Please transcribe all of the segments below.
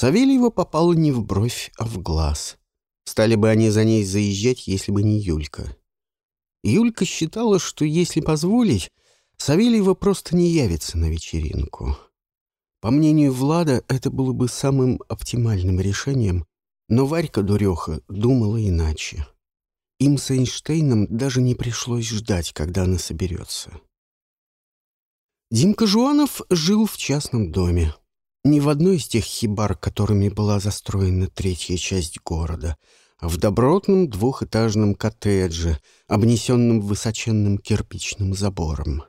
Савельева попала не в бровь, а в глаз. Стали бы они за ней заезжать, если бы не Юлька. Юлька считала, что если позволить, Савельева просто не явится на вечеринку. По мнению Влада, это было бы самым оптимальным решением, но Варька Дуреха думала иначе. Им с Эйнштейном даже не пришлось ждать, когда она соберется. Димка Жуанов жил в частном доме. Не в одной из тех хибар, которыми была застроена третья часть города, а в добротном двухэтажном коттедже, обнесенном высоченным кирпичным забором.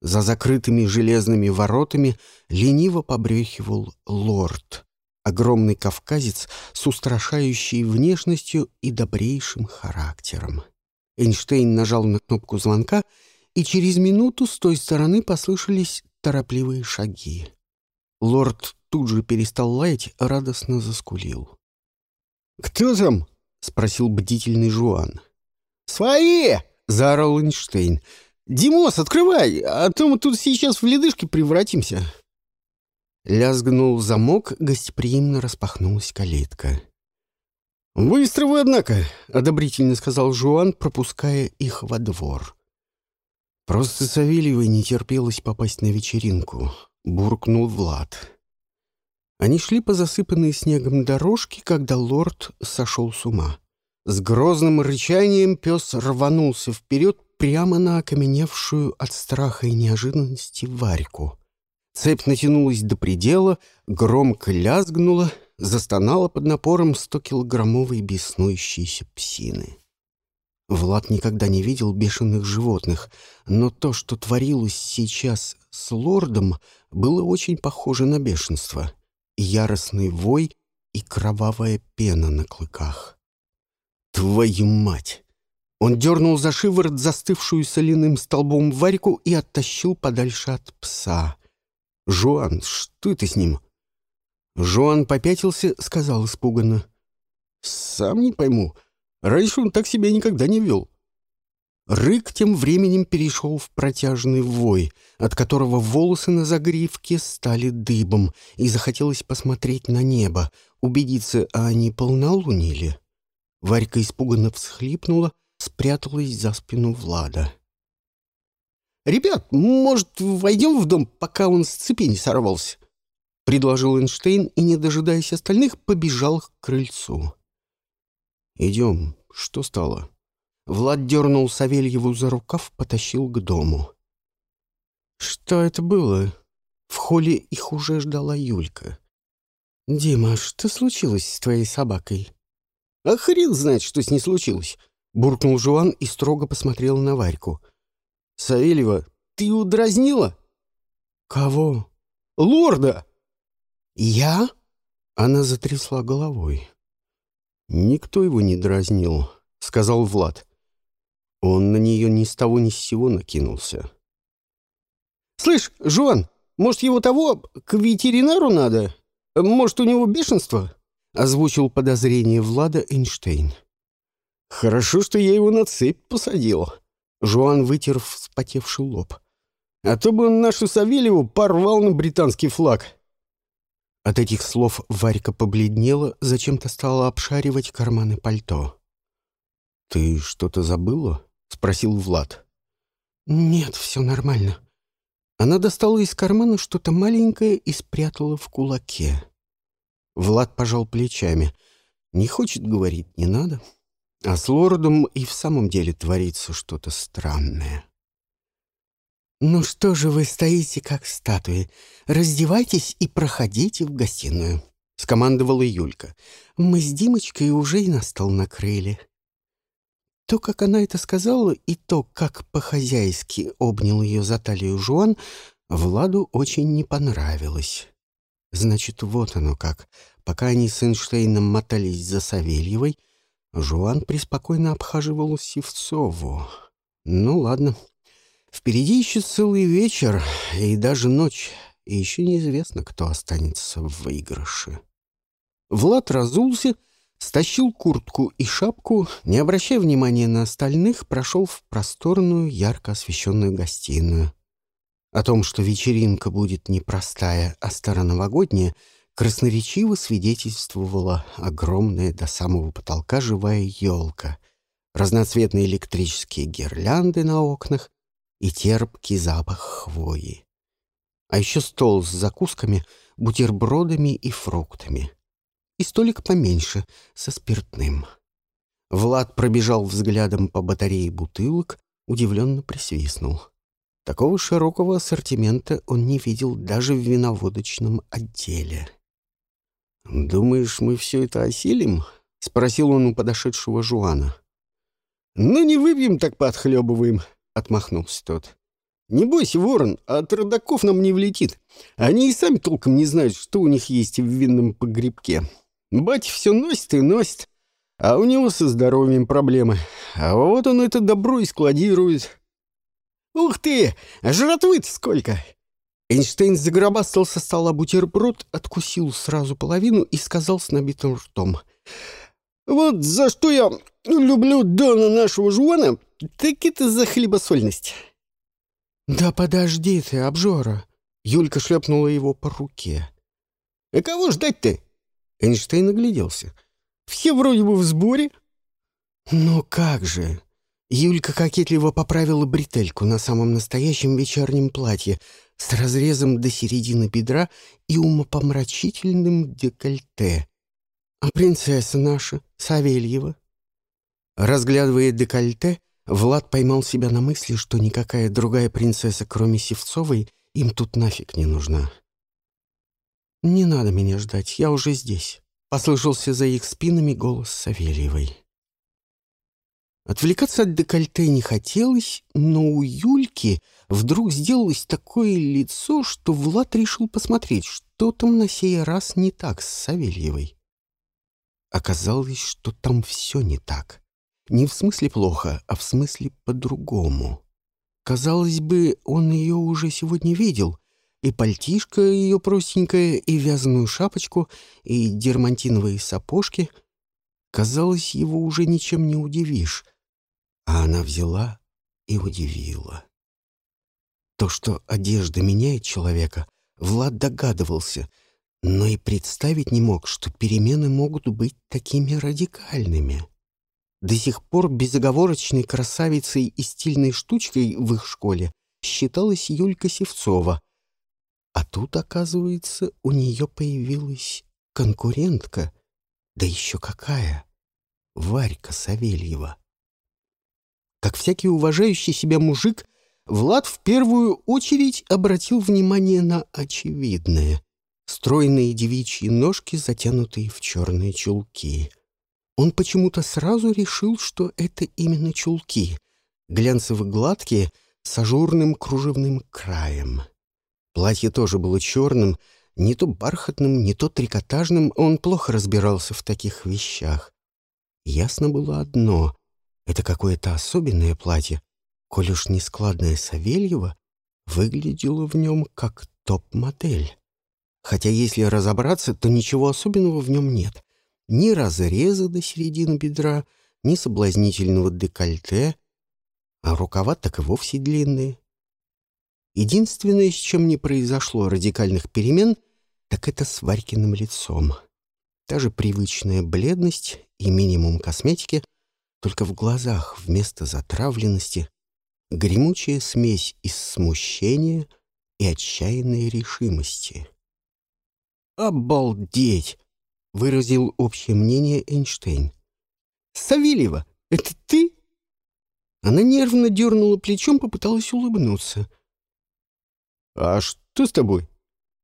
За закрытыми железными воротами лениво побрехивал лорд, огромный кавказец с устрашающей внешностью и добрейшим характером. Эйнштейн нажал на кнопку звонка — и через минуту с той стороны послышались торопливые шаги. Лорд тут же перестал лаять, радостно заскулил. «Кто там?» — спросил бдительный Жуан. «Свои!» — заорал Эйнштейн. «Димос, открывай, а то мы тут сейчас в ледышки превратимся». Лязгнул замок, гостеприимно распахнулась калитка. «Быстро вы, однако!» — одобрительно сказал Жуан, пропуская их во двор. Просто Савельевой не терпелось попасть на вечеринку, буркнул Влад. Они шли по засыпанной снегом дорожке, когда лорд сошел с ума. С грозным рычанием пес рванулся вперед прямо на окаменевшую от страха и неожиданности Варьку. Цепь натянулась до предела, громко лязгнула, застонала под напором стокилограммовой беснующейся псины. Влад никогда не видел бешеных животных, но то, что творилось сейчас с лордом, было очень похоже на бешенство. Яростный вой и кровавая пена на клыках. «Твою мать!» Он дернул за шиворот застывшую соляным столбом Варику и оттащил подальше от пса. «Жуан, что это с ним?» Жуан попятился, сказал испуганно. «Сам не пойму. Раньше он так себя никогда не вел. Рык тем временем перешел в протяжный вой, от которого волосы на загривке стали дыбом, и захотелось посмотреть на небо, убедиться, а они полнолунили. Варька испуганно всхлипнула, спряталась за спину Влада. «Ребят, может, войдем в дом, пока он с цепи не сорвался?» — предложил Эйнштейн и, не дожидаясь остальных, побежал к крыльцу. «Идем. Что стало?» Влад дернул Савельеву за рукав, потащил к дому. «Что это было?» В холле их уже ждала Юлька. «Дима, что случилось с твоей собакой?» «А хрен знает, что с ней случилось!» Буркнул Жуан и строго посмотрел на Варьку. «Савельева, ты его дразнила?» «Кого?» «Лорда!» «Я?» Она затрясла головой. «Никто его не дразнил», — сказал Влад. Он на нее ни с того ни с сего накинулся. «Слышь, Жуан, может, его того к ветеринару надо? Может, у него бешенство?» — озвучил подозрение Влада Эйнштейн. «Хорошо, что я его на цепь посадил». Жуан вытер вспотевший лоб. «А то бы он нашу Савельеву порвал на британский флаг». От этих слов Варька побледнела, зачем-то стала обшаривать карманы пальто. «Ты что-то забыла?» — спросил Влад. «Нет, все нормально». Она достала из кармана что-то маленькое и спрятала в кулаке. Влад пожал плечами. «Не хочет говорить, не надо». А с лордом и в самом деле творится что-то странное. «Ну что же вы стоите, как статуи? Раздевайтесь и проходите в гостиную», — скомандовала Юлька. «Мы с Димочкой уже и на стол накрыли». То, как она это сказала, и то, как по-хозяйски обнял ее за талию Жуан, Владу очень не понравилось. Значит, вот оно как. Пока они с Эйнштейном мотались за Савельевой, Жуан преспокойно обхаживал Севцову. Ну, ладно, Впереди еще целый вечер и даже ночь, и еще неизвестно, кто останется в выигрыше. Влад разулся, стащил куртку и шапку, не обращая внимания на остальных, прошел в просторную, ярко освещенную гостиную. О том, что вечеринка будет не простая, а староновогодняя, красноречиво свидетельствовала огромная до самого потолка живая елка, разноцветные электрические гирлянды на окнах и терпкий запах хвои. А еще стол с закусками, бутербродами и фруктами. И столик поменьше, со спиртным. Влад пробежал взглядом по батарее бутылок, удивленно присвистнул. Такого широкого ассортимента он не видел даже в виноводочном отделе. «Думаешь, мы все это осилим?» — спросил он у подошедшего Жуана. «Ну, не выпьем, так подхлебываем», — отмахнулся тот. «Не бойся, ворон, от родаков нам не влетит. Они и сами толком не знают, что у них есть в винном погребке. Батя все носит и носит, а у него со здоровьем проблемы. А вот он это добро и складирует». «Ух ты! Жратвы-то сколько!» Эйнштейн загробастал со стола бутерброд, откусил сразу половину и сказал с набитым ртом. «Вот за что я люблю Дона нашего Жуана, так это за хлебосольность». «Да подожди ты, обжора!» Юлька шлепнула его по руке. «А кого ждать-то?» Эйнштейн огляделся. «Все вроде бы в сборе». «Ну как же!» Юлька кокетливо поправила бретельку на самом настоящем вечернем платье с разрезом до середины бедра и умопомрачительным декольте. «А принцесса наша, Савельева?» Разглядывая декольте, Влад поймал себя на мысли, что никакая другая принцесса, кроме Севцовой, им тут нафиг не нужна. «Не надо меня ждать, я уже здесь», — послышался за их спинами голос Савельевой. Отвлекаться от декольте не хотелось, но у Юльки вдруг сделалось такое лицо, что Влад решил посмотреть, что там на сей раз не так с Савельевой. Оказалось, что там все не так. Не в смысле плохо, а в смысле по-другому. Казалось бы, он ее уже сегодня видел. И пальтишко ее простенькое, и вязаную шапочку, и дермантиновые сапожки. Казалось, его уже ничем не удивишь. А она взяла и удивила. То, что одежда меняет человека, Влад догадывался, но и представить не мог, что перемены могут быть такими радикальными. До сих пор безоговорочной красавицей и стильной штучкой в их школе считалась Юлька Севцова. А тут, оказывается, у нее появилась конкурентка. Да еще какая! Варька Савельева. Как всякий уважающий себя мужик, Влад в первую очередь обратил внимание на очевидное. Стройные девичьи ножки, затянутые в черные чулки — он почему-то сразу решил, что это именно чулки, глянцево-гладкие, с ажурным кружевным краем. Платье тоже было черным, не то бархатным, не то трикотажным, он плохо разбирался в таких вещах. Ясно было одно — это какое-то особенное платье, коль уж нескладная Савельева выглядела в нем как топ-модель. Хотя, если разобраться, то ничего особенного в нем нет ни разреза до середины бедра, ни соблазнительного декольте, а рукава так и вовсе длинные. Единственное, с чем не произошло радикальных перемен, так это с Варькиным лицом. Та же привычная бледность и минимум косметики, только в глазах вместо затравленности гремучая смесь из смущения и отчаянной решимости. «Обалдеть!» — выразил общее мнение Эйнштейн. «Савельева, это ты?» Она нервно дернула плечом, попыталась улыбнуться. «А что с тобой?»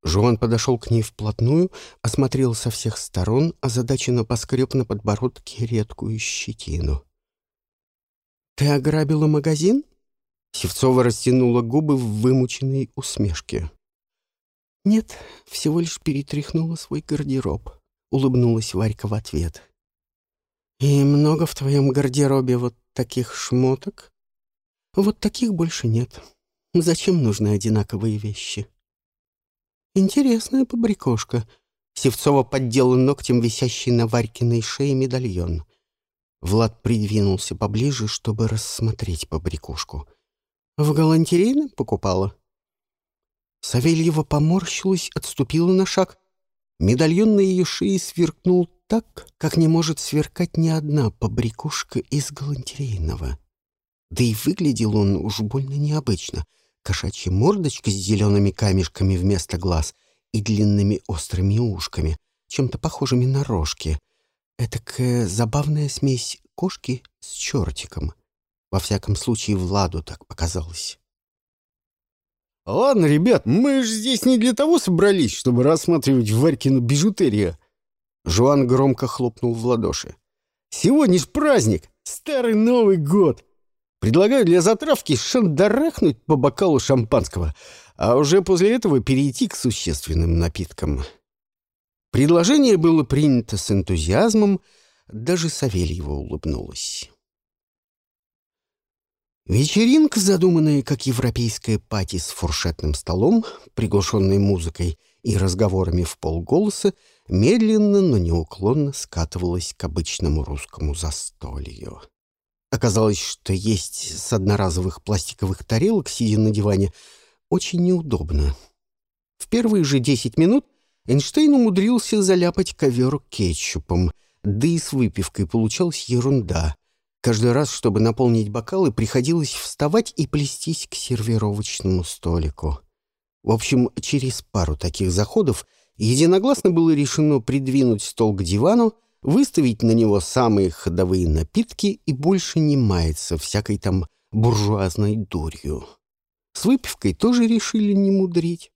Жуан подошел к ней вплотную, осмотрел со всех сторон, озадаченно поскреб на подбородке редкую щетину. «Ты ограбила магазин?» Севцова растянула губы в вымученной усмешке. «Нет, всего лишь перетряхнула свой гардероб». — улыбнулась Варька в ответ. «И много в твоем гардеробе вот таких шмоток?» «Вот таких больше нет. Зачем нужны одинаковые вещи?» «Интересная побрякушка». Севцова поддела ногтем висящий на Варькиной шее медальон. Влад придвинулся поближе, чтобы рассмотреть побрякушку. «В галантерейном покупала?» Савельева поморщилась, отступила на шаг — Медальон на ее шее сверкнул так, как не может сверкать ни одна побрякушка из галантерейного. Да и выглядел он уж больно необычно. Кошачья мордочка с зелеными камешками вместо глаз и длинными острыми ушками, чем-то похожими на рожки. Этакая забавная смесь кошки с чертиком. Во всяком случае, Владу так показалось. «Ладно, ребят, мы же здесь не для того собрались, чтобы рассматривать Варькину бижутерию». Жуан громко хлопнул в ладоши. «Сегодня ж праздник! Старый Новый год! Предлагаю для затравки шандарахнуть по бокалу шампанского, а уже после этого перейти к существенным напиткам». Предложение было принято с энтузиазмом, даже Савельева улыбнулась. Вечеринка, задуманная как европейская пати с фуршетным столом, приглушенной музыкой и разговорами в полголоса, медленно, но неуклонно скатывалась к обычному русскому застолью. Оказалось, что есть с одноразовых пластиковых тарелок, сидя на диване, очень неудобно. В первые же десять минут Эйнштейн умудрился заляпать ковер кетчупом, да и с выпивкой получалась ерунда — Каждый раз, чтобы наполнить бокалы, приходилось вставать и плестись к сервировочному столику. В общем, через пару таких заходов единогласно было решено придвинуть стол к дивану, выставить на него самые ходовые напитки и больше не маяться всякой там буржуазной дурью. С выпивкой тоже решили не мудрить.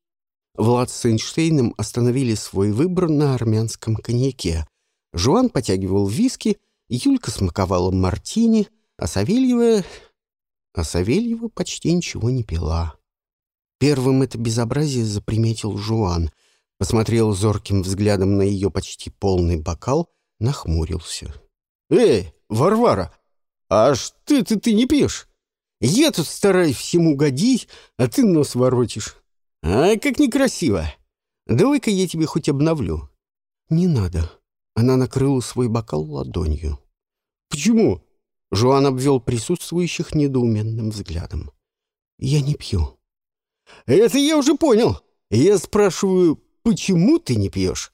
Влад с Эйнштейном остановили свой выбор на армянском коньяке. Жуан потягивал виски — Юлька смаковала мартини, а Савельева... А Савельева почти ничего не пила. Первым это безобразие заприметил Жуан, посмотрел зорким взглядом на ее почти полный бокал, нахмурился. «Эй, Варвара, а что ты, ты не пьешь? Я тут стараюсь всему годить, а ты нос воротишь. А как некрасиво. Давай-ка я тебе хоть обновлю». «Не надо». Она накрыла свой бокал ладонью. «Почему?» Жуан обвел присутствующих недоуменным взглядом. «Я не пью». «Это я уже понял. Я спрашиваю, почему ты не пьешь?»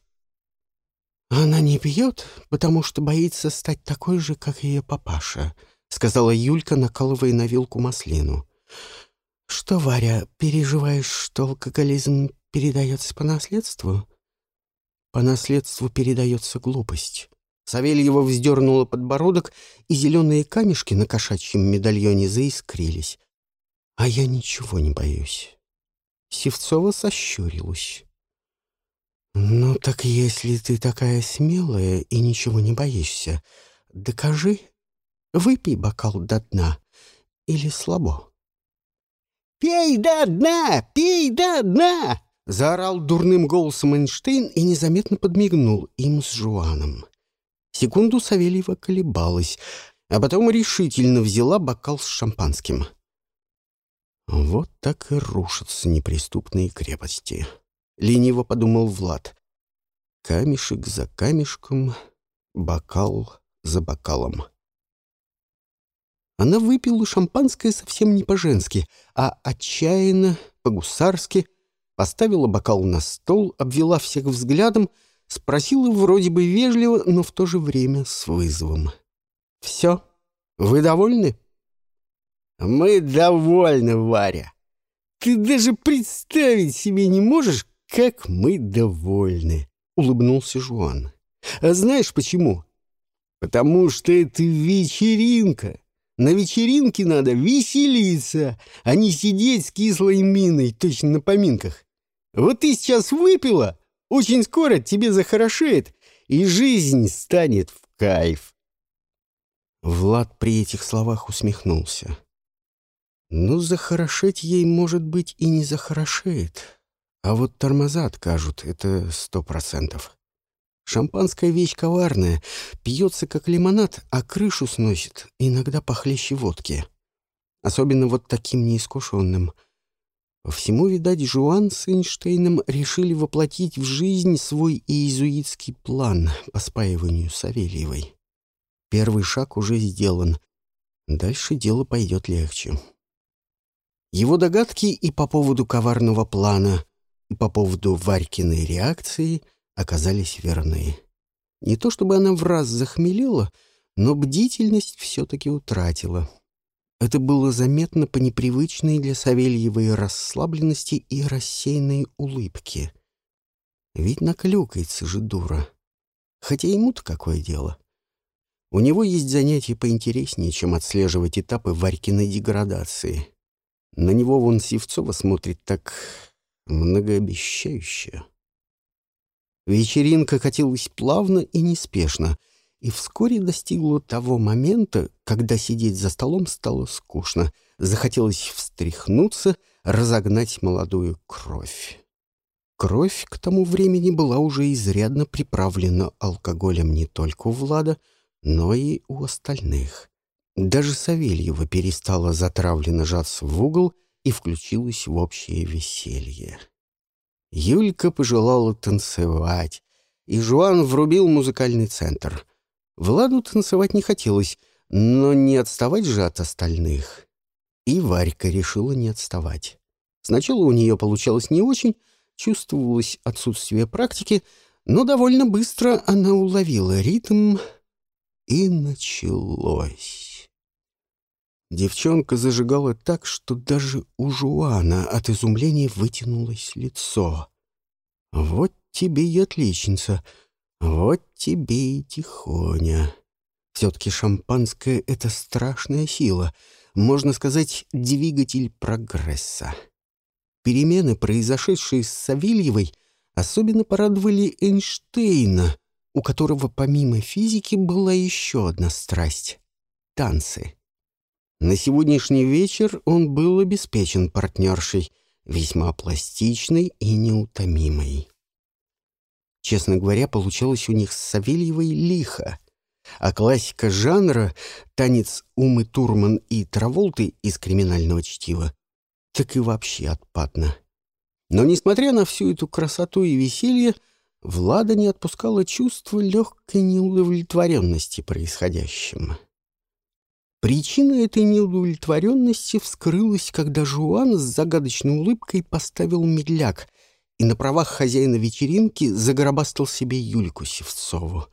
«Она не пьет, потому что боится стать такой же, как ее папаша», — сказала Юлька, накалывая на вилку маслину. «Что, Варя, переживаешь, что алкоголизм передается по наследству?» «По наследству передается глупость. Савельева вздернула подбородок, и зеленые камешки на кошачьем медальоне заискрились. А я ничего не боюсь. Севцова сощурилась. «Ну так если ты такая смелая и ничего не боишься, докажи. Выпей бокал до дна. Или слабо?» «Пей до дна! Пей до дна!» Заорал дурным голосом Эйнштейн и незаметно подмигнул им с Жуаном. Секунду Савельева колебалась, а потом решительно взяла бокал с шампанским. Вот так и рушатся неприступные крепости. Лениво подумал Влад. Камешек за камешком, бокал за бокалом. Она выпила шампанское совсем не по-женски, а отчаянно, по-гусарски, поставила бокал на стол, обвела всех взглядом — Спросила вроде бы вежливо, но в то же время с вызовом. «Все? Вы довольны?» «Мы довольны, Варя. Ты даже представить себе не можешь, как мы довольны», — улыбнулся Жуан. «А знаешь почему? Потому что это вечеринка. На вечеринке надо веселиться, а не сидеть с кислой миной, точно на поминках. Вот ты сейчас выпила, очень скоро тебе захорошеет, и жизнь станет в кайф. Влад при этих словах усмехнулся. Ну, захорошеть ей, может быть, и не захорошеет. А вот тормоза откажут, это сто процентов. Шампанская вещь коварная, пьется как лимонад, а крышу сносит, иногда похлеще водки. Особенно вот таким неискушенным — всему, видать, Жуан с Эйнштейном решили воплотить в жизнь свой иезуитский план по спаиванию Савельевой. Первый шаг уже сделан. Дальше дело пойдет легче. Его догадки и по поводу коварного плана, и по поводу Варькиной реакции оказались верны. Не то чтобы она в раз захмелела, но бдительность все-таки утратила. Это было заметно по непривычной для Савельевой расслабленности и рассеянной улыбке. Ведь наклюкается же дура. Хотя ему-то какое дело. У него есть занятия поинтереснее, чем отслеживать этапы Варькиной деградации. На него вон Севцова смотрит так многообещающе. Вечеринка катилась плавно и неспешно, и вскоре достигла того момента, когда сидеть за столом стало скучно. Захотелось встряхнуться, разогнать молодую кровь. Кровь к тому времени была уже изрядно приправлена алкоголем не только у Влада, но и у остальных. Даже Савельева перестала затравленно жаться в угол и включилась в общее веселье. Юлька пожелала танцевать, и Жуан врубил музыкальный центр. Владу танцевать не хотелось, но не отставать же от остальных. И Варька решила не отставать. Сначала у нее получалось не очень, чувствовалось отсутствие практики, но довольно быстро она уловила ритм, и началось. Девчонка зажигала так, что даже у Жуана от изумления вытянулось лицо. «Вот тебе и отличница, вот тебе и тихоня. Все-таки шампанское — это страшная сила, можно сказать, двигатель прогресса». Перемены, произошедшие с Савельевой, особенно порадовали Эйнштейна, у которого помимо физики была еще одна страсть — танцы. На сегодняшний вечер он был обеспечен партнершей, весьма пластичной и неутомимой. Честно говоря, получалось у них с Савельевой лихо, а классика жанра — танец Умы Турман и Траволты из «Криминального чтива» — так и вообще отпадно. Но, несмотря на всю эту красоту и веселье, Влада не отпускала чувство легкой неудовлетворенности происходящим. Причина этой неудовлетворенности вскрылась, когда Жуан с загадочной улыбкой поставил медляк и на правах хозяина вечеринки загробастал себе Юльку Севцову.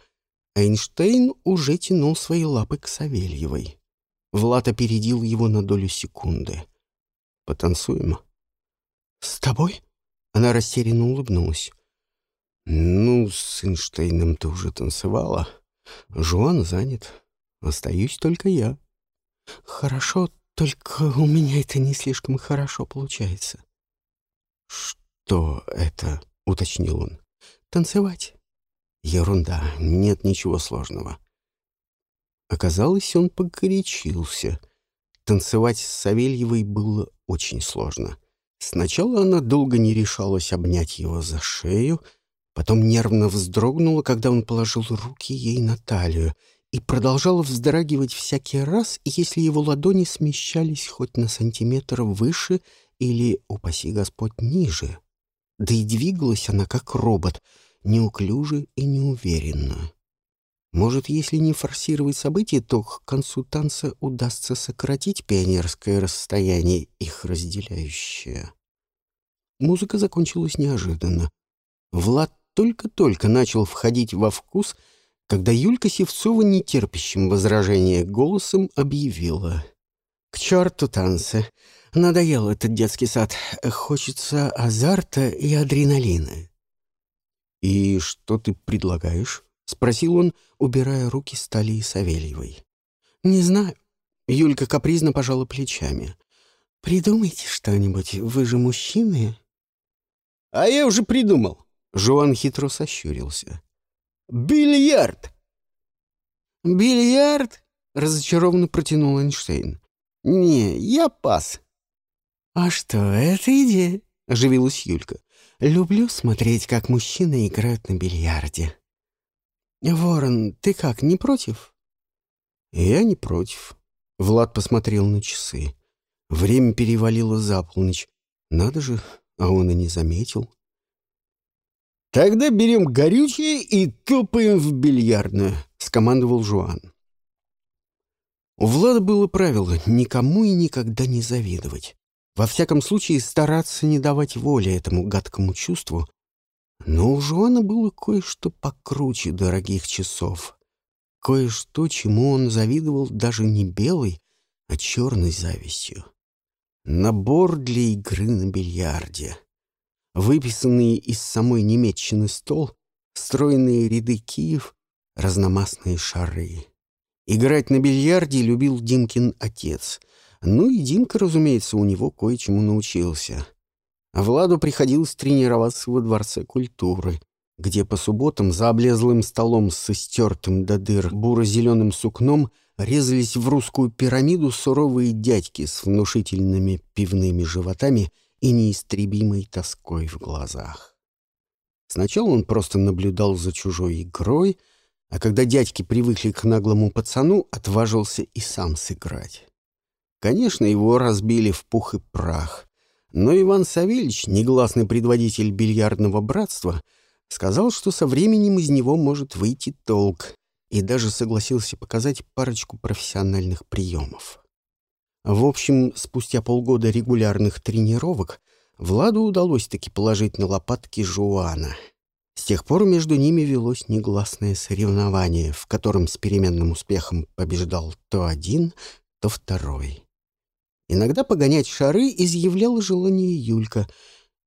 Эйнштейн уже тянул свои лапы к Савельевой. Влад опередил его на долю секунды. «Потанцуем?» «С тобой?» Она растерянно улыбнулась. «Ну, с Эйнштейном ты уже танцевала. Жуан занят. Остаюсь только я». «Хорошо, только у меня это не слишком хорошо получается». «Что это?» — уточнил он. «Танцевать». «Ерунда, нет ничего сложного». Оказалось, он погорячился. Танцевать с Савельевой было очень сложно. Сначала она долго не решалась обнять его за шею, потом нервно вздрогнула, когда он положил руки ей на талию — и продолжала вздрагивать всякий раз, если его ладони смещались хоть на сантиметр выше или, упаси Господь, ниже. Да и двигалась она как робот, неуклюже и неуверенно. Может, если не форсировать события, то к концу танца удастся сократить пионерское расстояние, их разделяющее. Музыка закончилась неожиданно. Влад только-только начал входить во вкус — когда Юлька Севцова нетерпящим возражения голосом объявила. «К черту танцы! Надоел этот детский сад. Хочется азарта и адреналина». «И что ты предлагаешь?» — спросил он, убирая руки с талии Савельевой. «Не знаю». Юлька капризно пожала плечами. «Придумайте что-нибудь, вы же мужчины». «А я уже придумал». Жуан хитро сощурился. Бильярд!» «Бильярд?» — разочарованно протянул Эйнштейн. «Не, я пас». «А что, это идея?» — оживилась Юлька. «Люблю смотреть, как мужчины играют на бильярде». «Ворон, ты как, не против?» «Я не против». Влад посмотрел на часы. Время перевалило за полночь. Надо же, а он и не заметил. «Тогда берем горючее и топаем в бильярдную», — скомандовал Жуан. У Влада было правило никому и никогда не завидовать. Во всяком случае, стараться не давать воли этому гадкому чувству. Но у Жуана было кое-что покруче дорогих часов. Кое-что, чему он завидовал даже не белой, а черной завистью. Набор для игры на бильярде. Выписанный из самой немецчины стол, стройные ряды киев, разномастные шары. Играть на бильярде любил Димкин отец. Ну и Димка, разумеется, у него кое-чему научился. А Владу приходилось тренироваться во Дворце культуры, где по субботам за облезлым столом с истертым до дыр буро-зеленым сукном резались в русскую пирамиду суровые дядьки с внушительными пивными животами и неистребимой тоской в глазах. Сначала он просто наблюдал за чужой игрой — а когда дядьки привыкли к наглому пацану, отважился и сам сыграть. Конечно, его разбили в пух и прах. Но Иван Савельич, негласный предводитель бильярдного братства, сказал, что со временем из него может выйти толк, и даже согласился показать парочку профессиональных приемов. В общем, спустя полгода регулярных тренировок Владу удалось таки положить на лопатки Жуана — с тех пор между ними велось негласное соревнование, в котором с переменным успехом побеждал то один, то второй. Иногда погонять шары изъявляла желание Юлька.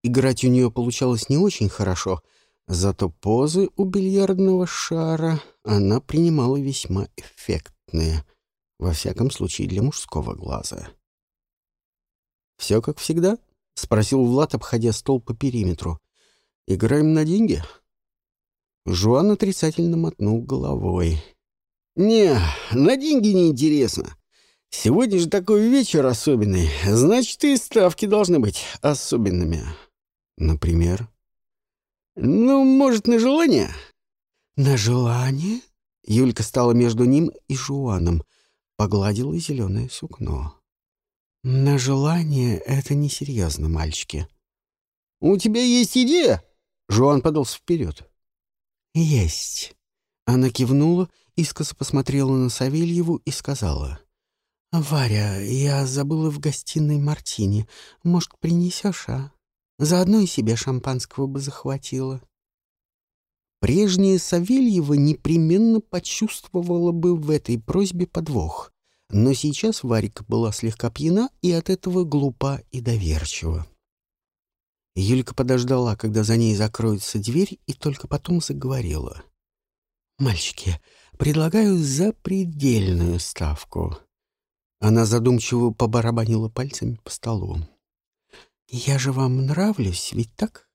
Играть у нее получалось не очень хорошо, зато позы у бильярдного шара она принимала весьма эффектные, во всяком случае для мужского глаза. «Все как всегда?» — спросил Влад, обходя стол по периметру. «Играем на деньги?» Жуан отрицательно мотнул головой. «Не, на деньги не интересно. Сегодня же такой вечер особенный. Значит, и ставки должны быть особенными. Например?» «Ну, может, на желание?» «На желание?» Юлька стала между ним и Жуаном, погладила зеленое сукно. «На желание — это несерьезно, мальчики». «У тебя есть идея?» Жуан подался вперед. «Есть». Она кивнула, искоса посмотрела на Савельеву и сказала. «Варя, я забыла в гостиной мартини. Может, принесешь, а? Заодно и себе шампанского бы захватила». Прежняя Савельева непременно почувствовала бы в этой просьбе подвох, но сейчас Варика была слегка пьяна и от этого глупа и доверчива. Юлька подождала, когда за ней закроется дверь, и только потом заговорила. «Мальчики, предлагаю запредельную ставку». Она задумчиво побарабанила пальцами по столу. «Я же вам нравлюсь, ведь так?»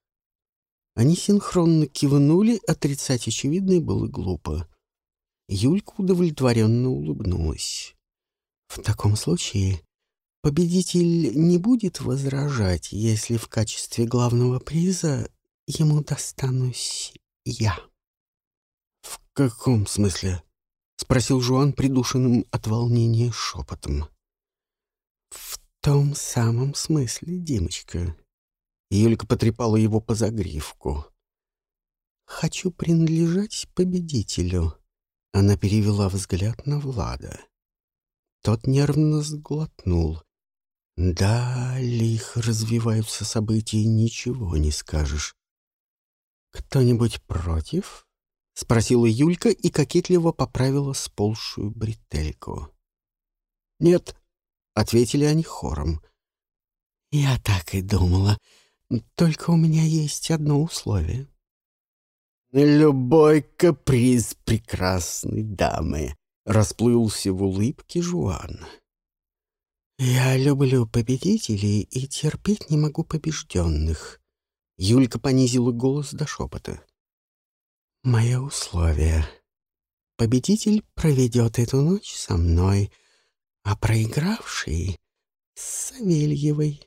Они синхронно кивнули, отрицать очевидное было глупо. Юлька удовлетворенно улыбнулась. «В таком случае Победитель не будет возражать, если в качестве главного приза ему достанусь я. «В каком смысле?» — спросил Жуан придушенным от волнения шепотом. «В том самом смысле, Димочка». Юлька потрепала его по загривку. «Хочу принадлежать победителю». Она перевела взгляд на Влада. Тот нервно сглотнул. Да, лихо развиваются события, ничего не скажешь. «Кто-нибудь против?» — спросила Юлька и кокетливо поправила сползшую бретельку. «Нет», — ответили они хором. «Я так и думала. Только у меня есть одно условие». «Любой каприз прекрасной дамы», — расплылся в улыбке Жуан. «Я люблю победителей и терпеть не могу побежденных». Юлька понизила голос до шепота. «Мое условие. Победитель проведет эту ночь со мной, а проигравший — с Савельевой».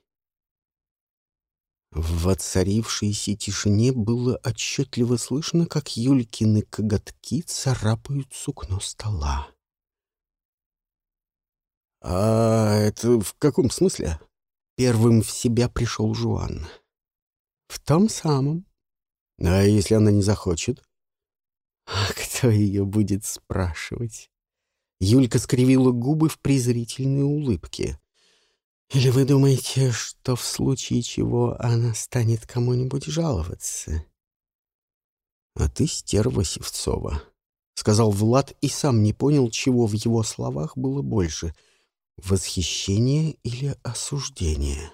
В воцарившейся тишине было отчетливо слышно, как Юлькины коготки царапают сукно стола. «А это в каком смысле?» Первым в себя пришел Жуан. «В том самом». «А если она не захочет?» «А кто ее будет спрашивать?» Юлька скривила губы в презрительной улыбке. «Или вы думаете, что в случае чего она станет кому-нибудь жаловаться?» «А ты стерва Севцова», — сказал Влад и сам не понял, чего в его словах было больше — восхищение или осуждение.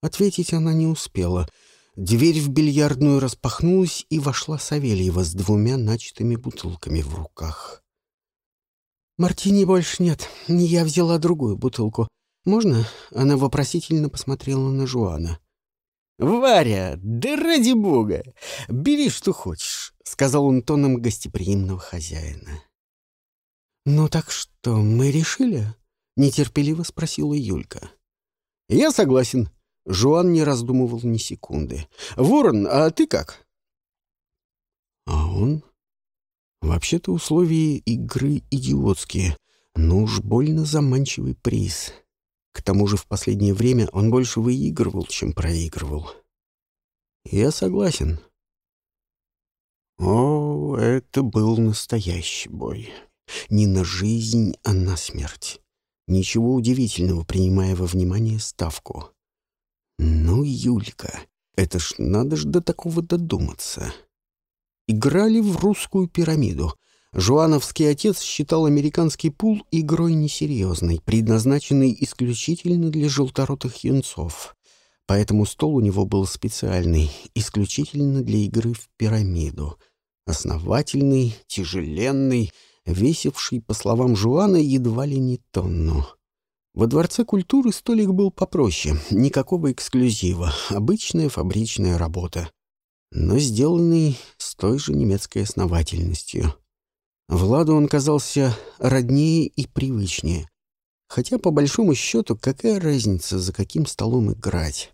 Ответить она не успела. Дверь в бильярдную распахнулась, и вошла Савельева с двумя начатыми бутылками в руках. «Мартини больше нет. Я взяла другую бутылку. Можно?» Она вопросительно посмотрела на Жуана. «Варя, да ради бога! Бери, что хочешь», — сказал он тоном гостеприимного хозяина. «Ну так что, мы решили?» — нетерпеливо спросила Юлька. «Я согласен». Жуан не раздумывал ни секунды. «Ворон, а ты как?» А он? Вообще-то условия игры идиотские, но уж больно заманчивый приз — к тому же в последнее время он больше выигрывал, чем проигрывал. Я согласен. О, это был настоящий бой. Не на жизнь, а на смерть. Ничего удивительного, принимая во внимание ставку. Ну, Юлька, это ж надо ж до такого додуматься. Играли в русскую пирамиду, Жуановский отец считал американский пул игрой несерьезной, предназначенной исключительно для желторотых юнцов. Поэтому стол у него был специальный, исключительно для игры в пирамиду. Основательный, тяжеленный, весивший, по словам Жуана, едва ли не тонну. Во Дворце культуры столик был попроще, никакого эксклюзива, обычная фабричная работа, но сделанный с той же немецкой основательностью — Владу он казался роднее и привычнее. Хотя, по большому счету, какая разница, за каким столом играть?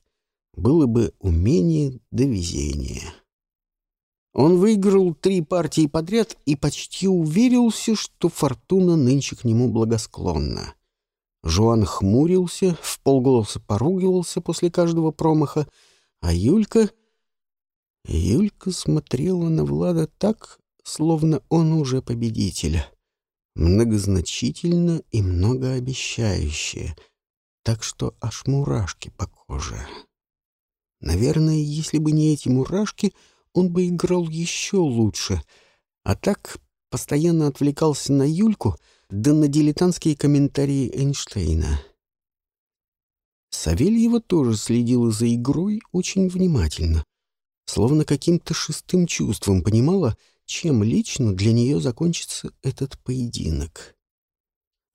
Было бы умение да везение. Он выиграл три партии подряд и почти уверился, что фортуна нынче к нему благосклонна. Жуан хмурился, в полголоса поругивался после каждого промаха, а Юлька... Юлька смотрела на Влада так, словно он уже победитель. Многозначительно и многообещающе, так что аж мурашки по коже. Наверное, если бы не эти мурашки, он бы играл еще лучше, а так постоянно отвлекался на Юльку да на дилетантские комментарии Эйнштейна. Савельева тоже следила за игрой очень внимательно, словно каким-то шестым чувством понимала, чем лично для нее закончится этот поединок.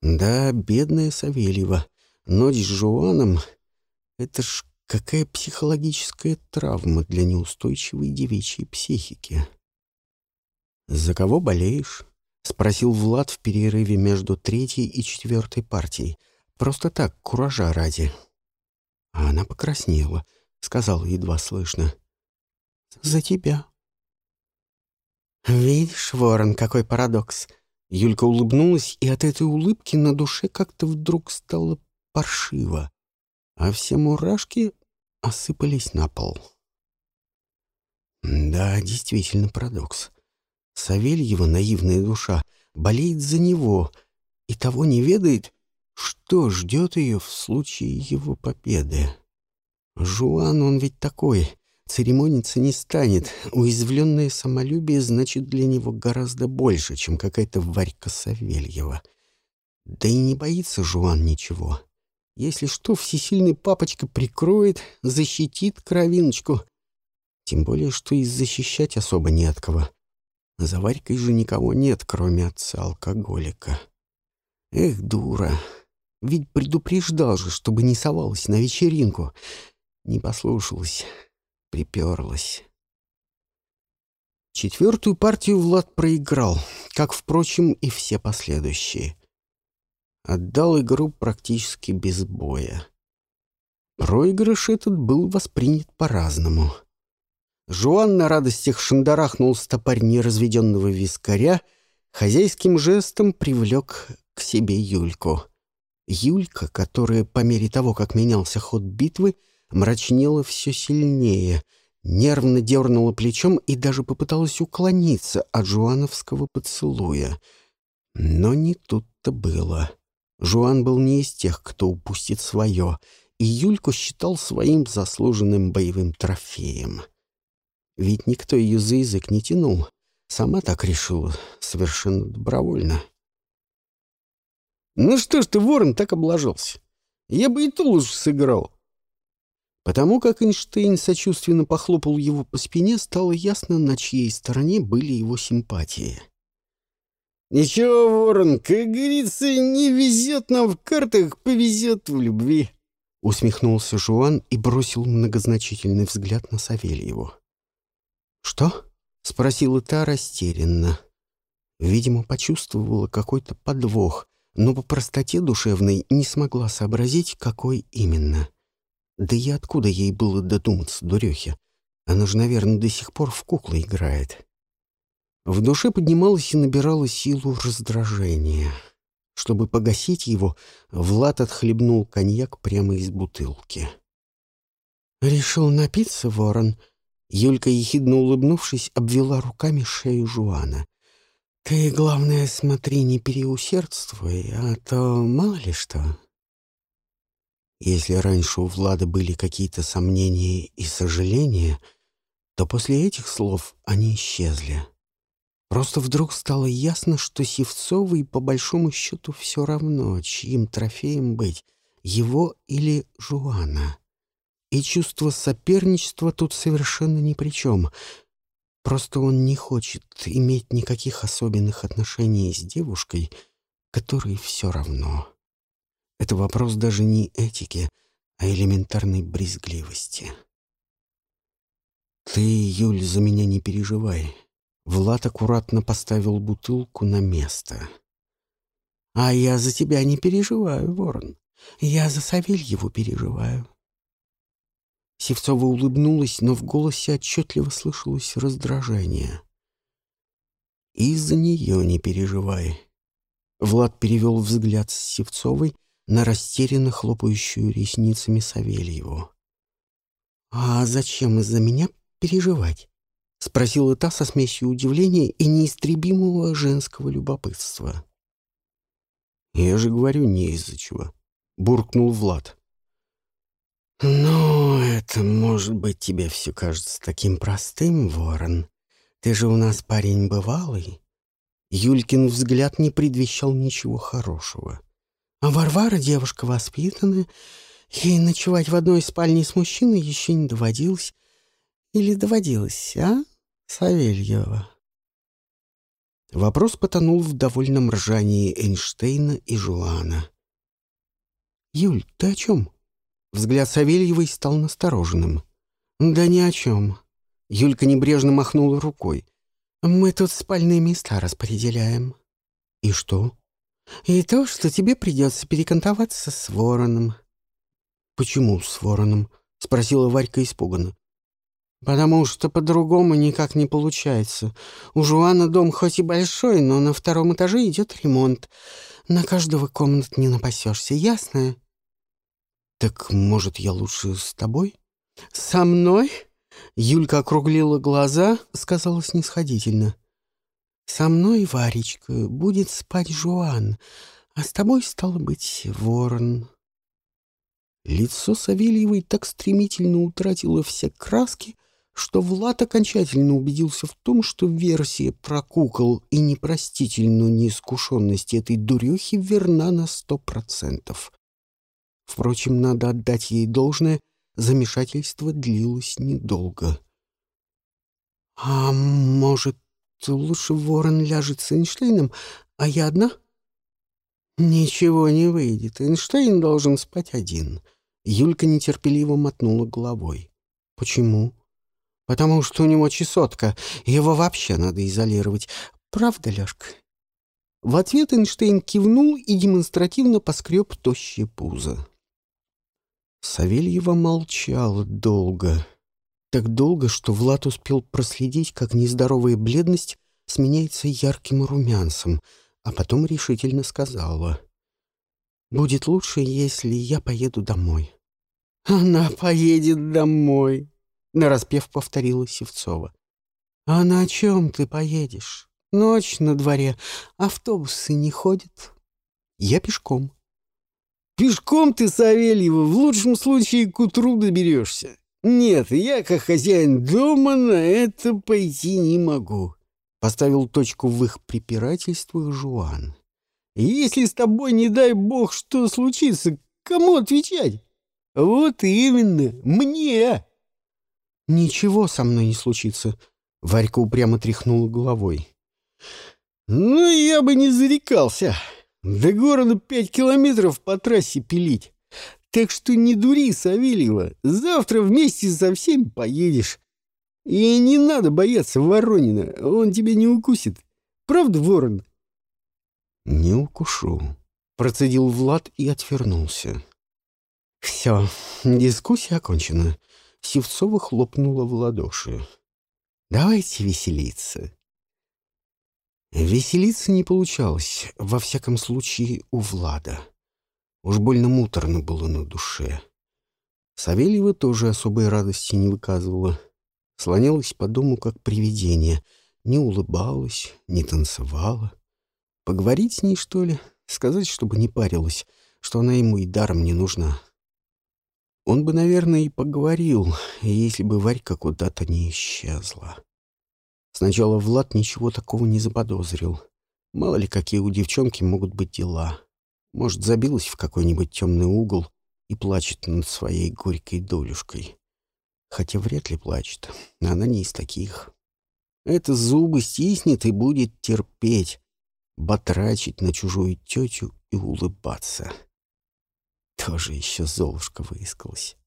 Да, бедная Савельева, ночь с Жуаном — это ж какая психологическая травма для неустойчивой девичьей психики. «За кого болеешь?» — спросил Влад в перерыве между третьей и четвертой партией. Просто так, куража ради. А она покраснела, сказала едва слышно. «За тебя». «Видишь, ворон, какой парадокс!» Юлька улыбнулась, и от этой улыбки на душе как-то вдруг стало паршиво, а все мурашки осыпались на пол. Да, действительно парадокс. Савельева, наивная душа, болеет за него и того не ведает, что ждет ее в случае его победы. Жуан, он ведь такой, Церемониться не станет. Уязвленное самолюбие значит для него гораздо больше, чем какая-то Варька Савельева. Да и не боится Жуан ничего. Если что, всесильный папочка прикроет, защитит кровиночку. Тем более, что и защищать особо не от кого. За Варькой же никого нет, кроме отца-алкоголика. Эх, дура. Ведь предупреждал же, чтобы не совалась на вечеринку. Не послушалась приперлась. Четвертую партию Влад проиграл, как, впрочем, и все последующие. Отдал игру практически без боя. Проигрыш этот был воспринят по-разному. Жуан на радостях шандарахнул стопарь неразведенного вискаря, хозяйским жестом привлек к себе Юльку. Юлька, которая по мере того, как менялся ход битвы, мрачнела все сильнее, нервно дернула плечом и даже попыталась уклониться от жуановского поцелуя. Но не тут-то было. Жуан был не из тех, кто упустит свое, и Юльку считал своим заслуженным боевым трофеем. Ведь никто ее за язык не тянул. Сама так решила, совершенно добровольно. «Ну что ж ты, ворон, так облажался? Я бы и то лучше сыграл». Потому как Эйнштейн сочувственно похлопал его по спине, стало ясно, на чьей стороне были его симпатии. «Ничего, ворон, как говорится, не везет нам в картах, повезет в любви», — усмехнулся Жуан и бросил многозначительный взгляд на Савельеву. «Что?» — спросила та растерянно. Видимо, почувствовала какой-то подвох, но по простоте душевной не смогла сообразить, какой именно. Да и откуда ей было додуматься, дурехе? Она же, наверное, до сих пор в куклы играет. В душе поднималось и набирало силу раздражения. Чтобы погасить его, Влад отхлебнул коньяк прямо из бутылки. «Решил напиться, ворон?» Юлька, ехидно улыбнувшись, обвела руками шею Жуана. «Ты, главное, смотри, не переусердствуй, а то мало ли что». Если раньше у Влада были какие-то сомнения и сожаления, то после этих слов они исчезли. Просто вдруг стало ясно, что Севцовой по большому счету все равно, чьим трофеем быть, его или Жуана. И чувство соперничества тут совершенно ни при чем. Просто он не хочет иметь никаких особенных отношений с девушкой, которой все равно. Это вопрос даже не этики, а элементарной брезгливости. «Ты, Юль, за меня не переживай». Влад аккуратно поставил бутылку на место. «А я за тебя не переживаю, Ворон. Я за Савельеву переживаю». Севцова улыбнулась, но в голосе отчетливо слышалось раздражение. «И за нее не переживай». Влад перевел взгляд с Севцовой на растерянно хлопающую ресницами Савельеву. «А зачем из-за меня переживать?» — спросила та со смесью удивления и неистребимого женского любопытства. «Я же говорю, не из-за чего», — буркнул Влад. «Ну, это, может быть, тебе все кажется таким простым, Ворон. Ты же у нас парень бывалый». Юлькин взгляд не предвещал ничего хорошего. А Варвара девушка воспитанная, ей ночевать в одной спальне с мужчиной еще не доводилось. Или доводилось, а, Савельева? Вопрос потонул в довольном ржании Эйнштейна и Жуана. «Юль, ты о чем?» Взгляд Савельевой стал настороженным. «Да ни о чем». Юлька небрежно махнула рукой. «Мы тут спальные места распределяем». «И что?» И то, что тебе придется перекантоваться с вороном». «Почему с вороном?» — спросила Варька испуганно. «Потому что по-другому никак не получается. У Жуана дом хоть и большой, но на втором этаже идет ремонт. На каждого комнат не напасешься, ясно?» «Так, может, я лучше с тобой?» «Со мной?» Юлька округлила глаза, сказала снисходительно. Со мной, Варечка, будет спать Жуан, а с тобой, стало быть, ворон. Лицо Савельевой так стремительно утратило все краски, что Влад окончательно убедился в том, что версия про кукол и непростительную неискушенность этой дурехи верна на сто процентов. Впрочем, надо отдать ей должное, замешательство длилось недолго. «А может, лучше Ворон ляжет с Эйнштейном, а я одна? Ничего не выйдет. Эйнштейн должен спать один. Юлька нетерпеливо мотнула головой. Почему? Потому что у него чесотка. Его вообще надо изолировать. Правда, Лёшка? В ответ Эйнштейн кивнул и демонстративно поскреб тощее пузо. Савельева молчала долго так долго, что Влад успел проследить, как нездоровая бледность сменяется ярким румянцем, а потом решительно сказала. «Будет лучше, если я поеду домой». «Она поедет домой», — нараспев повторила Севцова. «А на чем ты поедешь? Ночь на дворе, автобусы не ходят». «Я пешком». «Пешком ты, Савельева, в лучшем случае к утру доберешься. «Нет, я, как хозяин дома, на это пойти не могу», — поставил точку в их препирательствах Жуан. «Если с тобой, не дай бог, что случится, кому отвечать?» «Вот именно, мне!» «Ничего со мной не случится», — Варька упрямо тряхнула головой. «Ну, я бы не зарекался. До города пять километров по трассе пилить. Так что не дури, Савельева, завтра вместе со всеми поедешь. И не надо бояться Воронина, он тебя не укусит. Правда, Ворон? Не укушу, процедил Влад и отвернулся. Все, дискуссия окончена. Севцова хлопнула в ладоши. Давайте веселиться. Веселиться не получалось, во всяком случае, у Влада. Уж больно муторно было на душе. Савельева тоже особой радости не выказывала. Слонялась по дому, как привидение. Не улыбалась, не танцевала. Поговорить с ней, что ли? Сказать, чтобы не парилась, что она ему и даром не нужна. Он бы, наверное, и поговорил, если бы Варька куда-то не исчезла. Сначала Влад ничего такого не заподозрил. Мало ли, какие у девчонки могут быть дела. Может, забилась в какой-нибудь темный угол и плачет над своей горькой долюшкой. Хотя вряд ли плачет. Она не из таких. Это зубы стиснет и будет терпеть, батрачить на чужую тетю и улыбаться. Тоже еще Золушка выискалась.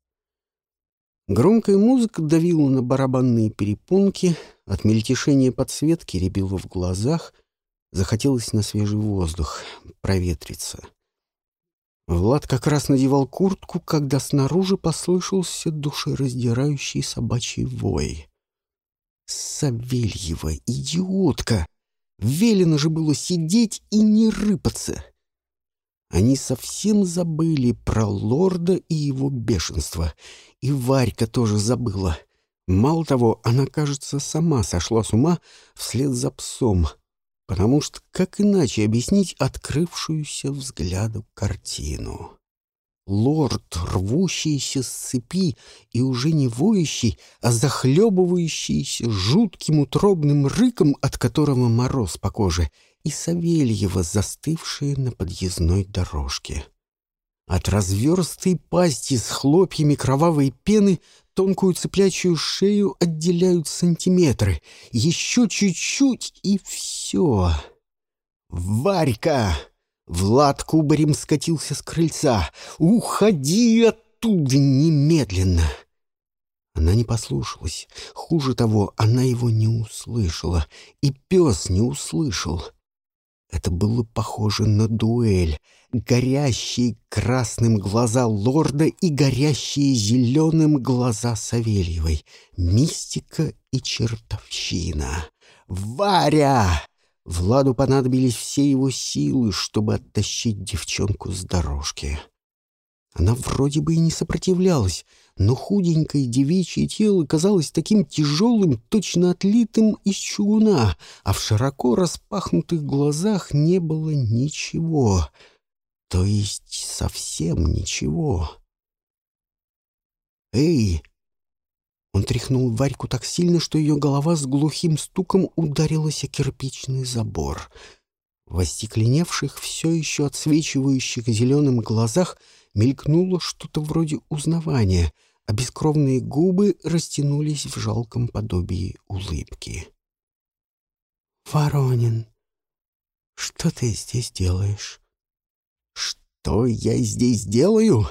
Громкая музыка давила на барабанные перепонки, от мельтешения подсветки рябило в глазах, захотелось на свежий воздух, проветриться. Влад как раз надевал куртку, когда снаружи послышался душераздирающий собачий вой. Савельева, идиотка! Велено же было сидеть и не рыпаться. Они совсем забыли про лорда и его бешенство. И Варька тоже забыла. Мало того, она, кажется, сама сошла с ума вслед за псом — потому что как иначе объяснить открывшуюся взгляду картину? Лорд, рвущийся с цепи и уже не воющий, а захлебывающийся жутким утробным рыком, от которого мороз по коже, и Савельева, застывшая на подъездной дорожке. От разверстой пасти с хлопьями кровавой пены тонкую цыплячью шею отделяют сантиметры. Еще чуть-чуть, и все. «Варька!» Влад кубарем скатился с крыльца. «Уходи оттуда немедленно!» Она не послушалась. Хуже того, она его не услышала. И пес не услышал. Это было похоже на дуэль. Горящие красным глаза лорда и горящие зеленым глаза Савельевой. Мистика и чертовщина. «Варя!» Владу понадобились все его силы, чтобы оттащить девчонку с дорожки. Она вроде бы и не сопротивлялась, но худенькое девичье тело казалось таким тяжелым, точно отлитым из чугуна, а в широко распахнутых глазах не было ничего, то есть совсем ничего. «Эй!» Он тряхнул Варьку так сильно, что ее голова с глухим стуком ударилась о кирпичный забор. В остекленевших, все еще отсвечивающих зеленым глазах мелькнуло что-то вроде узнавания, а бескровные губы растянулись в жалком подобии улыбки. «Воронин, что ты здесь делаешь?» «Что я здесь делаю?»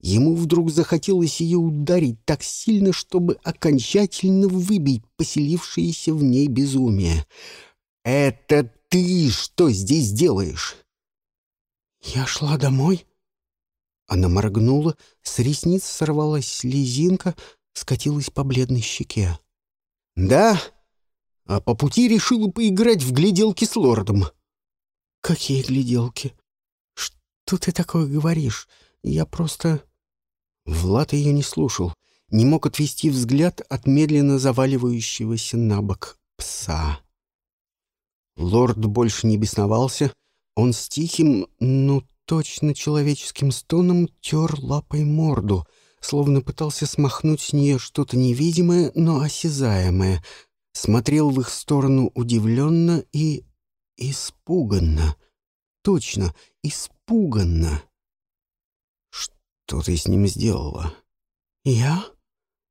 Ему вдруг захотелось ее ударить так сильно, чтобы окончательно выбить поселившееся в ней безумие. «Это ты что здесь делаешь?» «Я шла домой». Она моргнула, с ресниц сорвалась слезинка, скатилась по бледной щеке. «Да? А по пути решила поиграть в гляделки с лордом». «Какие гляделки? Что ты такое говоришь? Я просто...» Влад ее не слушал, не мог отвести взгляд от медленно заваливающегося на бок пса. Лорд больше не бесновался, он с тихим, ну точно человеческим стоном тер лапой морду, словно пытался смахнуть с нее что-то невидимое, но осязаемое, смотрел в их сторону удивленно и испуганно. Точно, испуганно. «Что ты с ним сделала?» «Я?»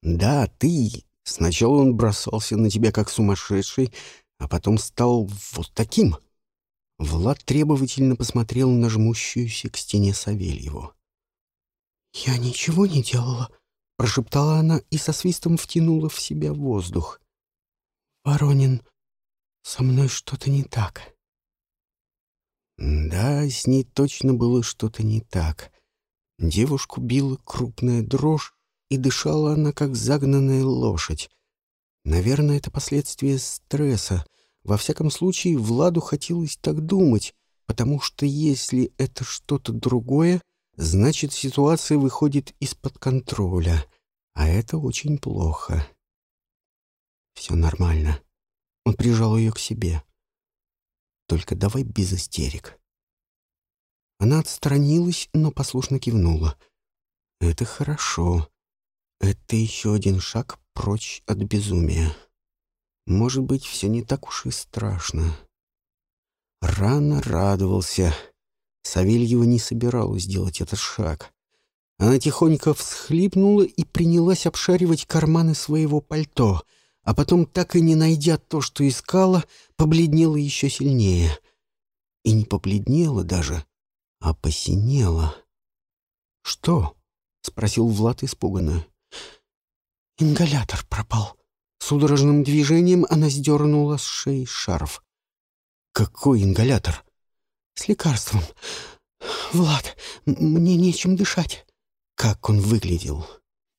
«Да, ты. Сначала он бросался на тебя как сумасшедший, а потом стал вот таким». Влад требовательно посмотрел на жмущуюся к стене Савельеву. «Я ничего не делала», — прошептала она и со свистом втянула в себя воздух. «Воронин, со мной что-то не так». Да, с ней точно было что-то не так. Девушку била крупная дрожь, и дышала она, как загнанная лошадь. Наверное, это последствия стресса. Во всяком случае, Владу хотелось так думать, потому что если это что-то другое, значит, ситуация выходит из-под контроля, а это очень плохо. Все нормально. Он прижал ее к себе. Только давай без истерик. Она отстранилась, но послушно кивнула. Это хорошо. Это еще один шаг прочь от безумия. Может быть, все не так уж и страшно. Рано радовался. Савельева не собиралась делать этот шаг. Она тихонько всхлипнула и принялась обшаривать карманы своего пальто, а потом, так и не найдя то, что искала, побледнела еще сильнее. И не побледнела даже, а посинела. «Что?» — спросил Влад испуганно. «Ингалятор пропал». Судорожным движением она сдернула с шеи шарф. «Какой ингалятор?» «С лекарством. Влад, мне нечем дышать». Как он выглядел?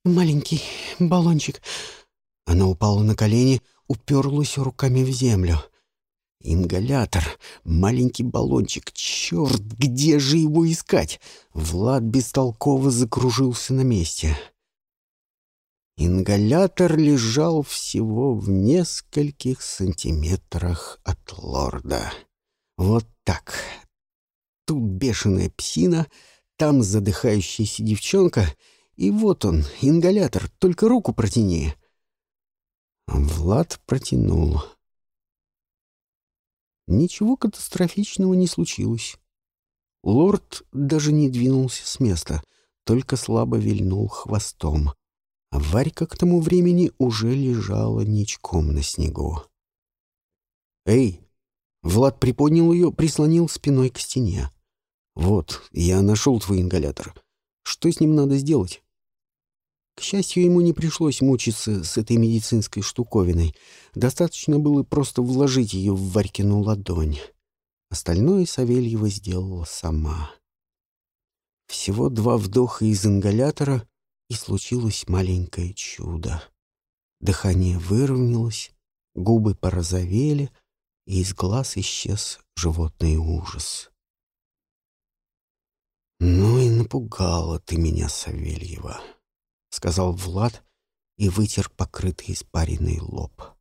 «Маленький баллончик». Она упала на колени, уперлась руками в землю. Ингалятор, маленький баллончик. Черт, где же его искать? Влад бестолково закружился на месте. Ингалятор лежал всего в нескольких сантиметрах от лорда. Вот так. Тут бешеная псина, там задыхающаяся девчонка, и вот он, ингалятор, только руку протяни. Влад протянул. Ничего катастрофичного не случилось. Лорд даже не двинулся с места, только слабо вильнул хвостом — а Варька к тому времени уже лежала ничком на снегу. «Эй!» Влад приподнял ее, прислонил спиной к стене. «Вот, я нашел твой ингалятор. Что с ним надо сделать?» К счастью, ему не пришлось мучиться с этой медицинской штуковиной. Достаточно было просто вложить ее в Варькину ладонь. Остальное Савельева сделала сама. Всего два вдоха из ингалятора, и случилось маленькое чудо. Дыхание выровнялось, губы порозовели, и из глаз исчез животный ужас. «Ну и напугала ты меня, Савельева», — сказал Влад и вытер покрытый испаренный лоб.